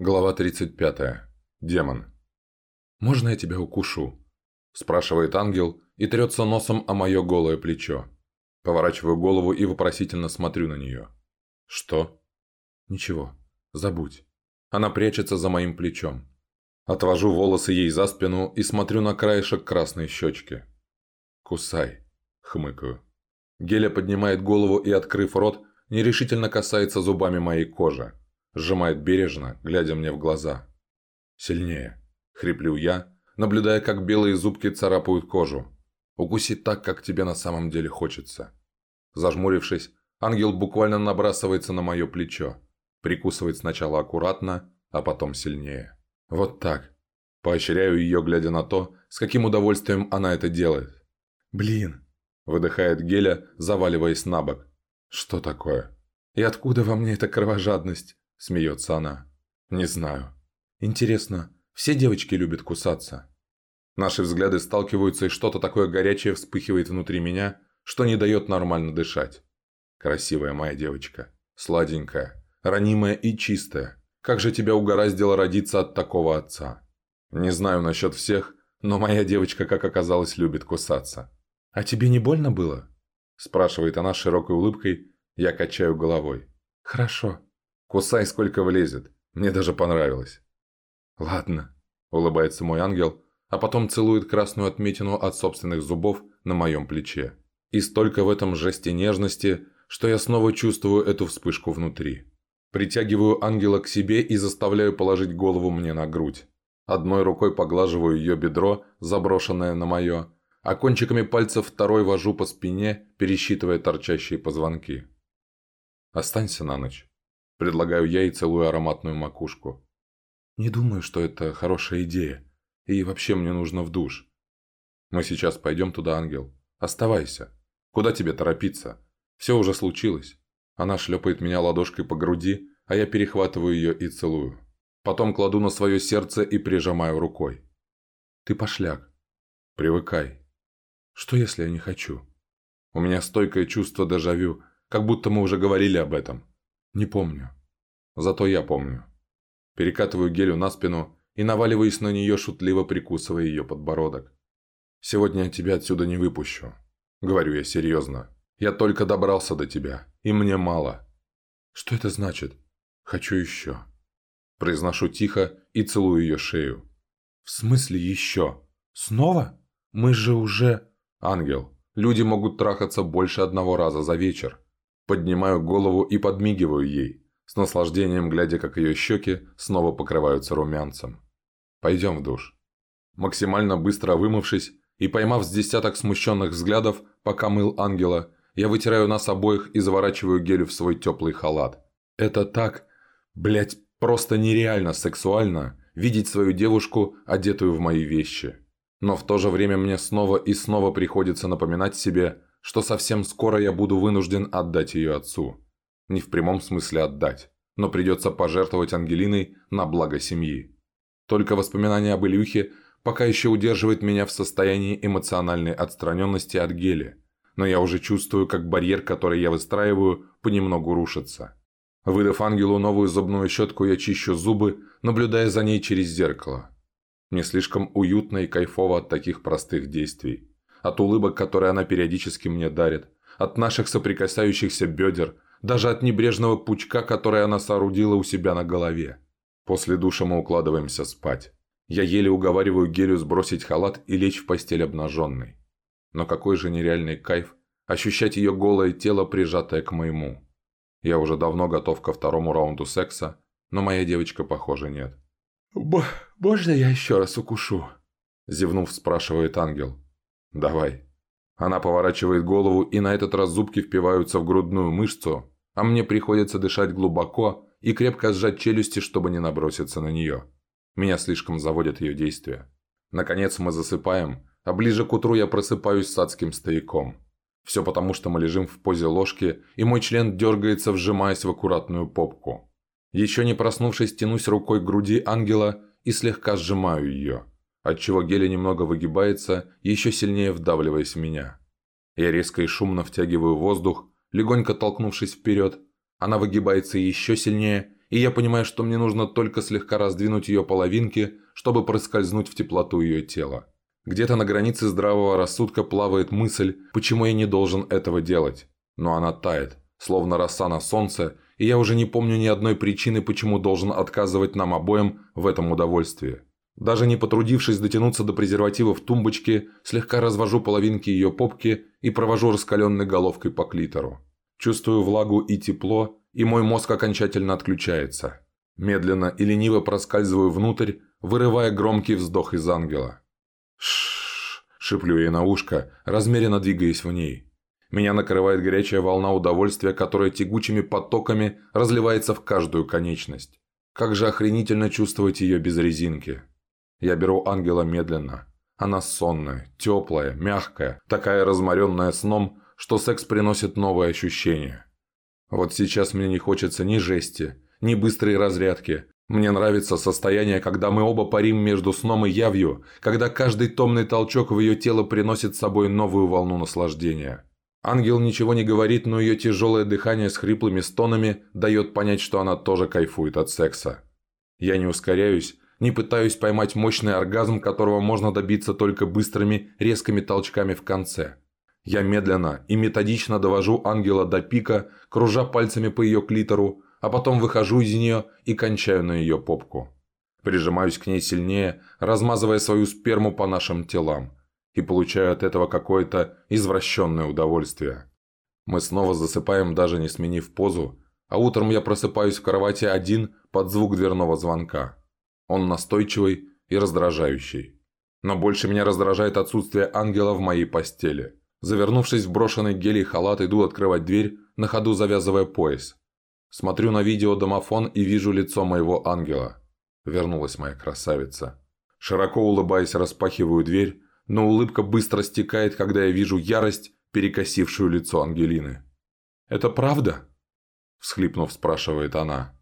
Глава 35. Демон. «Можно я тебя укушу?» – спрашивает ангел и трется носом о мое голое плечо. Поворачиваю голову и вопросительно смотрю на нее. «Что?» «Ничего. Забудь». Она прячется за моим плечом. Отвожу волосы ей за спину и смотрю на краешек красной щечки. «Кусай», – хмыкаю. Геля поднимает голову и, открыв рот, нерешительно касается зубами моей кожи. Сжимает бережно, глядя мне в глаза. «Сильнее!» – хриплю я, наблюдая, как белые зубки царапают кожу. «Укуси так, как тебе на самом деле хочется». Зажмурившись, ангел буквально набрасывается на мое плечо. Прикусывает сначала аккуратно, а потом сильнее. Вот так. Поощряю ее, глядя на то, с каким удовольствием она это делает. «Блин!» – выдыхает Геля, заваливаясь на бок. «Что такое? И откуда во мне эта кровожадность?» – смеется она. «Не знаю. Интересно, все девочки любят кусаться?» Наши взгляды сталкиваются, и что-то такое горячее вспыхивает внутри меня, что не дает нормально дышать. Красивая моя девочка. Сладенькая, ранимая и чистая. Как же тебя угораздило родиться от такого отца? Не знаю насчет всех, но моя девочка, как оказалось, любит кусаться. «А тебе не больно было?» Спрашивает она широкой улыбкой, я качаю головой. «Хорошо. Кусай, сколько влезет. Мне даже понравилось». «Ладно», – улыбается мой ангел, а потом целует красную отметину от собственных зубов на моем плече. И столько в этом жесте нежности, что я снова чувствую эту вспышку внутри. Притягиваю ангела к себе и заставляю положить голову мне на грудь. Одной рукой поглаживаю ее бедро, заброшенное на мое, а кончиками пальцев второй вожу по спине, пересчитывая торчащие позвонки. «Останься на ночь», – предлагаю я и целую ароматную макушку. «Не думаю, что это хорошая идея. И вообще мне нужно в душ». «Мы сейчас пойдем туда, ангел. Оставайся. Куда тебе торопиться? Все уже случилось». Она шлепает меня ладошкой по груди, а я перехватываю ее и целую. Потом кладу на свое сердце и прижимаю рукой. «Ты пошляк. Привыкай. Что если я не хочу? У меня стойкое чувство дежавю, как будто мы уже говорили об этом. Не помню. Зато я помню. Перекатываю гелю на спину и наваливаюсь на нее, шутливо прикусывая ее подбородок. «Сегодня я тебя отсюда не выпущу», — говорю я серьезно. «Я только добрался до тебя, и мне мало». «Что это значит?» «Хочу еще». Произношу тихо и целую ее шею. «В смысле еще? Снова? Мы же уже...» «Ангел, люди могут трахаться больше одного раза за вечер». Поднимаю голову и подмигиваю ей, с наслаждением глядя, как ее щеки снова покрываются румянцем. «Пойдем в душ». Максимально быстро вымывшись и поймав с десяток смущенных взглядов, пока мыл ангела, я вытираю нас обоих и заворачиваю гелю в свой теплый халат. Это так, блять, просто нереально сексуально видеть свою девушку, одетую в мои вещи. Но в то же время мне снова и снова приходится напоминать себе, что совсем скоро я буду вынужден отдать ее отцу. Не в прямом смысле отдать, но придется пожертвовать Ангелиной на благо семьи. Только воспоминание об Илюхе пока еще удерживает меня в состоянии эмоциональной отстраненности от Гели, но я уже чувствую, как барьер, который я выстраиваю, понемногу рушится. Выдав ангелу новую зубную щетку, я чищу зубы, наблюдая за ней через зеркало. Мне слишком уютно и кайфово от таких простых действий. От улыбок, которые она периодически мне дарит. От наших соприкасающихся бедер. Даже от небрежного пучка, который она соорудила у себя на голове. После душа мы укладываемся спать. Я еле уговариваю Гелю сбросить халат и лечь в постель обнаженной. Но какой же нереальный кайф ощущать ее голое тело, прижатое к моему. Я уже давно готов ко второму раунду секса, но моя девочка, похоже, нет. Б «Можно я еще раз укушу?» Зевнув, спрашивает ангел. «Давай». Она поворачивает голову, и на этот раз зубки впиваются в грудную мышцу, а мне приходится дышать глубоко и крепко сжать челюсти, чтобы не наброситься на нее. Меня слишком заводят ее действия. Наконец мы засыпаем, а ближе к утру я просыпаюсь с адским стояком. Все потому, что мы лежим в позе ложки, и мой член дергается, вжимаясь в аккуратную попку. Еще не проснувшись, тянусь рукой к груди ангела и слегка сжимаю ее, отчего геля немного выгибается, еще сильнее вдавливаясь в меня. Я резко и шумно втягиваю воздух, легонько толкнувшись вперед. Она выгибается еще сильнее, и я понимаю, что мне нужно только слегка раздвинуть ее половинки, чтобы проскользнуть в теплоту ее тела. Где-то на границе здравого рассудка плавает мысль, почему я не должен этого делать. Но она тает, словно роса на солнце, и я уже не помню ни одной причины, почему должен отказывать нам обоим в этом удовольствии. Даже не потрудившись дотянуться до презерватива в тумбочке, слегка развожу половинки ее попки и провожу раскаленной головкой по клитору. Чувствую влагу и тепло, и мой мозг окончательно отключается. Медленно и лениво проскальзываю внутрь, вырывая громкий вздох из ангела. Шш, шиплю ей на ушко, размеренно двигаясь в ней. Меня накрывает горячая волна удовольствия, которая тягучими потоками разливается в каждую конечность. Как же охренительно чувствовать ее без резинки. Я беру ангела медленно. Она сонная, теплая, мягкая, такая разморенная сном, что секс приносит новые ощущения. Вот сейчас мне не хочется ни жести, ни быстрой разрядки. Мне нравится состояние, когда мы оба парим между сном и явью, когда каждый томный толчок в ее тело приносит с собой новую волну наслаждения. Ангел ничего не говорит, но ее тяжелое дыхание с хриплыми стонами дает понять, что она тоже кайфует от секса. Я не ускоряюсь, не пытаюсь поймать мощный оргазм, которого можно добиться только быстрыми, резкими толчками в конце. Я медленно и методично довожу ангела до пика, кружа пальцами по ее клитору, а потом выхожу из нее и кончаю на ее попку. Прижимаюсь к ней сильнее, размазывая свою сперму по нашим телам, и получаю от этого какое-то извращенное удовольствие. Мы снова засыпаем, даже не сменив позу, а утром я просыпаюсь в кровати один под звук дверного звонка. Он настойчивый и раздражающий. Но больше меня раздражает отсутствие ангела в моей постели. Завернувшись в брошенный гелий халат, иду открывать дверь, на ходу завязывая пояс. Смотрю на видеодомофон и вижу лицо моего ангела. Вернулась моя красавица. Широко улыбаясь, распахиваю дверь, но улыбка быстро стекает, когда я вижу ярость, перекосившую лицо Ангелины. «Это правда?» – всхлипнув, спрашивает она.